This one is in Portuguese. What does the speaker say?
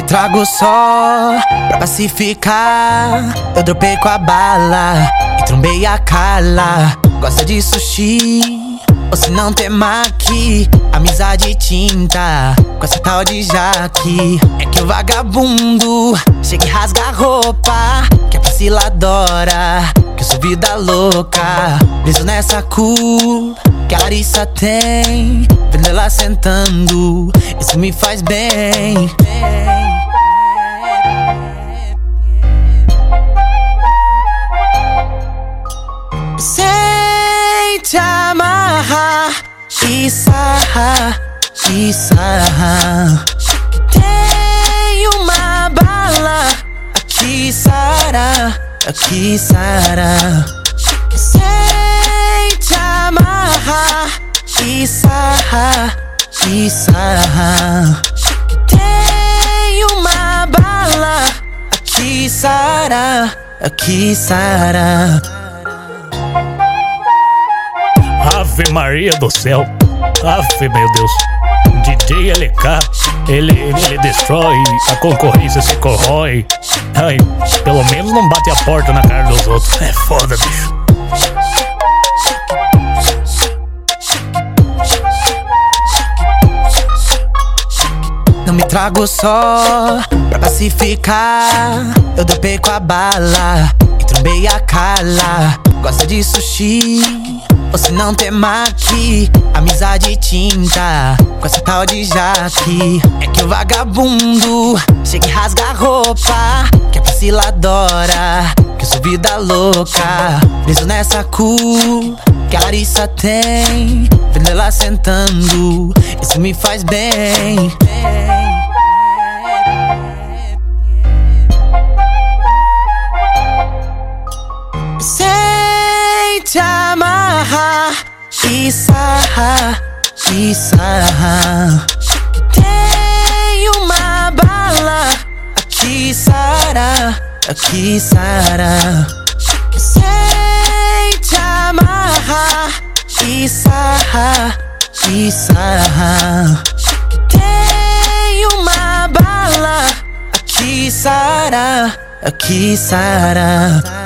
trago só pra pacificar. Eu dropei com a bala e trombei a cala. Gosta de sushi? Se não tem maqui, amizade tinta Com essa tal de jaque É que o vagabundo chega e rasga a roupa Que a vaciladora, que eu sou vida louca Preso nessa cu que a Larissa tem Vendo ela sentando, isso me faz bem e sarrar, e sarrar Tem uma bala aqui, Sara, aqui, Sara Sem te amarrar e sarrar, e sarrar Tem uma bala aqui, Sara, aqui, Sara Ave Maria do céu. Ave, meu Deus. DJ LK, ele, ele destrói, a concorrência se corrói. Ai, pelo menos não bate a porta na cara dos outros. É foda, bicho. Não me trago só pra pacificar. Eu dopei com a bala e trombei a cala. Gosta de sushi? Se não tem maqui, amizade tinta. Com essa tal de jaque É que o vagabundo chega e rasga a roupa. Que é vaciladora, que eu sou vida louca. Preso nessa cu que a Larissa tem. Vendo ela sentando, isso me faz bem sarrar, e sarrar Tem uma bala. Aqui, Sara, aqui, Sara. Sem te amarrar e sarrar, e sarrar Tem uma bala. Aqui, Sara, aqui, Sara